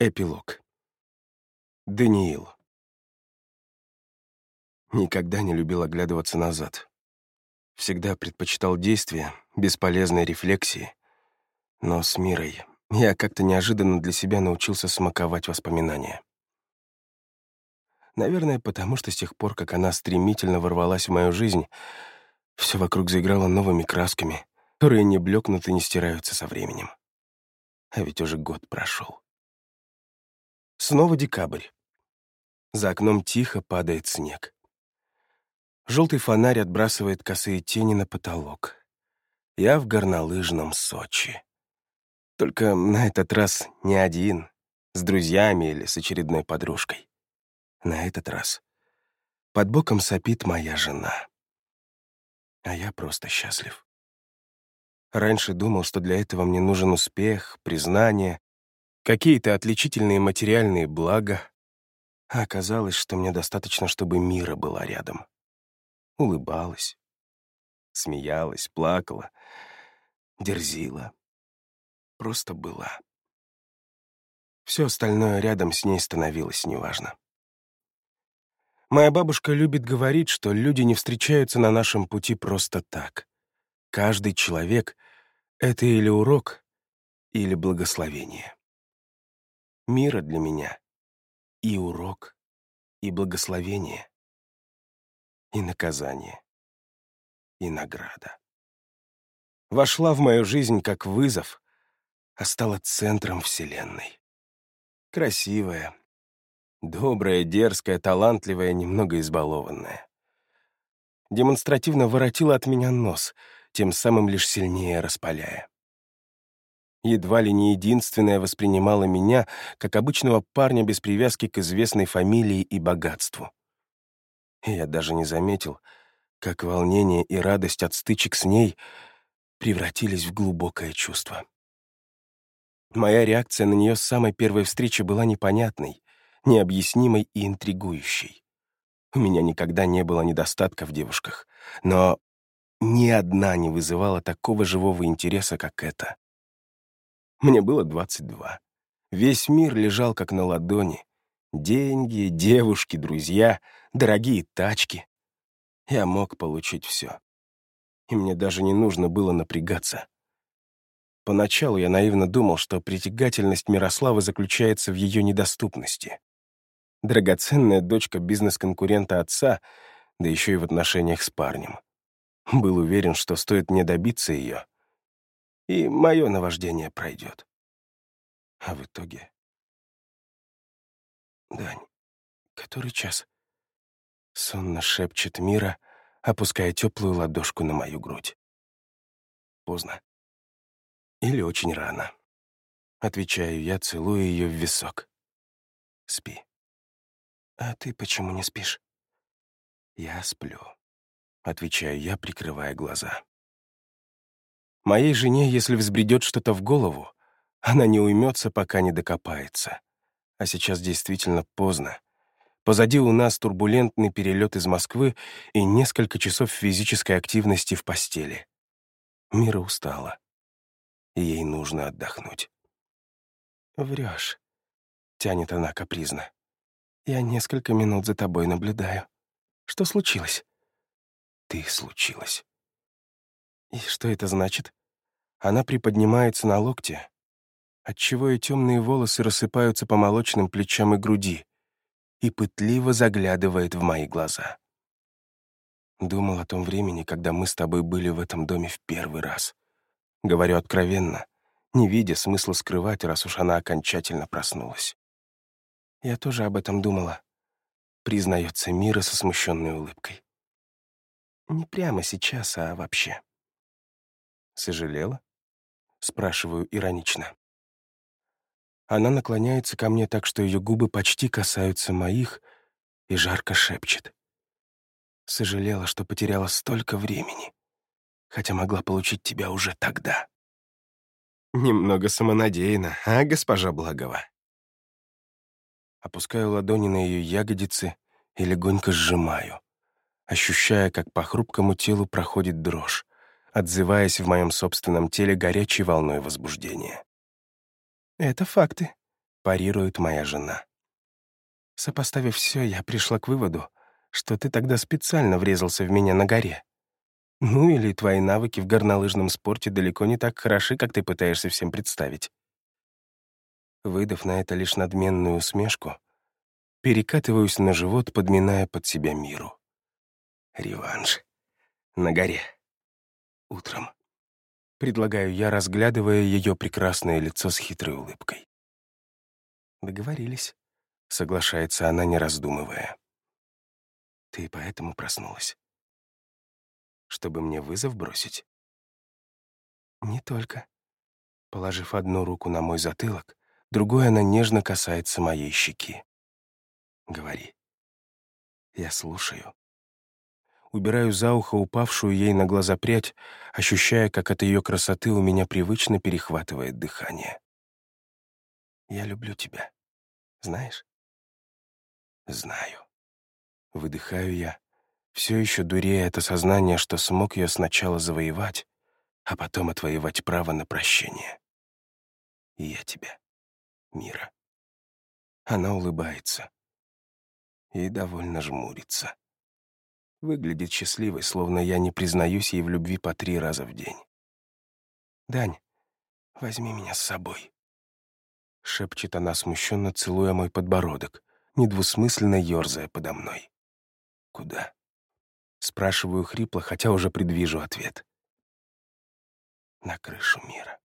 Эпилог. Даниил. Никогда не любил оглядываться назад. Всегда предпочитал действия, бесполезной рефлексии. Но с Мирой я как-то неожиданно для себя научился смаковать воспоминания. Наверное, потому что с тех пор, как она стремительно ворвалась в мою жизнь, все вокруг заиграло новыми красками, которые не блекнут и не стираются со временем. А ведь уже год прошел. Снова декабрь. За окном тихо падает снег. Желтый фонарь отбрасывает косые тени на потолок. Я в горнолыжном Сочи. Только на этот раз не один, с друзьями или с очередной подружкой. На этот раз под боком сопит моя жена. А я просто счастлив. Раньше думал, что для этого мне нужен успех, признание, какие-то отличительные материальные блага. А оказалось, что мне достаточно, чтобы Мира была рядом. Улыбалась, смеялась, плакала, дерзила. Просто была. Все остальное рядом с ней становилось неважно. Моя бабушка любит говорить, что люди не встречаются на нашем пути просто так. Каждый человек — это или урок, или благословение мира для меня и урок, и благословение, и наказание, и награда. Вошла в мою жизнь как вызов, а стала центром Вселенной. Красивая, добрая, дерзкая, талантливая, немного избалованная. Демонстративно воротила от меня нос, тем самым лишь сильнее распаляя едва ли не единственная воспринимала меня как обычного парня без привязки к известной фамилии и богатству. И я даже не заметил, как волнение и радость от стычек с ней превратились в глубокое чувство. Моя реакция на нее с самой первой встречи была непонятной, необъяснимой и интригующей. У меня никогда не было недостатка в девушках, но ни одна не вызывала такого живого интереса, как эта. Мне было 22. Весь мир лежал как на ладони. Деньги, девушки, друзья, дорогие тачки. Я мог получить все. И мне даже не нужно было напрягаться. Поначалу я наивно думал, что притягательность Мирославы заключается в ее недоступности. Драгоценная дочка бизнес-конкурента отца, да еще и в отношениях с парнем. Был уверен, что стоит мне добиться ее — и мое наваждение пройдет. А в итоге... Дань, который час? Сонно шепчет Мира, опуская теплую ладошку на мою грудь. Поздно. Или очень рано. Отвечаю я, целую ее в висок. Спи. А ты почему не спишь? Я сплю. Отвечаю я, прикрывая глаза. Моей жене, если взбредет что-то в голову, она не уймется, пока не докопается. А сейчас действительно поздно. Позади у нас турбулентный перелет из Москвы и несколько часов физической активности в постели. Мира устала. Ей нужно отдохнуть. Врешь, тянет она капризно. «Я несколько минут за тобой наблюдаю. Что случилось?» «Ты случилось». «И что это значит?» Она приподнимается на локте, отчего и темные волосы рассыпаются по молочным плечам и груди, и пытливо заглядывает в мои глаза. Думал о том времени, когда мы с тобой были в этом доме в первый раз. Говорю откровенно, не видя смысла скрывать, раз уж она окончательно проснулась. Я тоже об этом думала, признается Мира со смущенной улыбкой. Не прямо сейчас, а вообще. Сожалела? Спрашиваю иронично. Она наклоняется ко мне так, что ее губы почти касаются моих, и жарко шепчет. Сожалела, что потеряла столько времени, хотя могла получить тебя уже тогда. Немного самонадеянно, а, госпожа Благова? Опускаю ладони на ее ягодицы и легонько сжимаю, ощущая, как по хрупкому телу проходит дрожь отзываясь в моем собственном теле горячей волной возбуждения. «Это факты», — парирует моя жена. Сопоставив все, я пришла к выводу, что ты тогда специально врезался в меня на горе. Ну или твои навыки в горнолыжном спорте далеко не так хороши, как ты пытаешься всем представить. Выдав на это лишь надменную усмешку, перекатываюсь на живот, подминая под себя миру. Реванш. На горе. Утром. Предлагаю я, разглядывая ее прекрасное лицо с хитрой улыбкой. Договорились. Соглашается она, не раздумывая. Ты поэтому проснулась? Чтобы мне вызов бросить? Не только. Положив одну руку на мой затылок, другой она нежно касается моей щеки. Говори. Я слушаю. Убираю за ухо упавшую ей на глаза прядь, ощущая, как от ее красоты у меня привычно перехватывает дыхание. Я люблю тебя. Знаешь? Знаю. Выдыхаю я, все еще дурея от осознания, что смог ее сначала завоевать, а потом отвоевать право на прощение. И я тебя, Мира. Она улыбается и довольно жмурится. Выглядит счастливой, словно я не признаюсь ей в любви по три раза в день. «Дань, возьми меня с собой», — шепчет она, смущенно целуя мой подбородок, недвусмысленно ерзая подо мной. «Куда?» — спрашиваю хрипло, хотя уже предвижу ответ. «На крышу мира».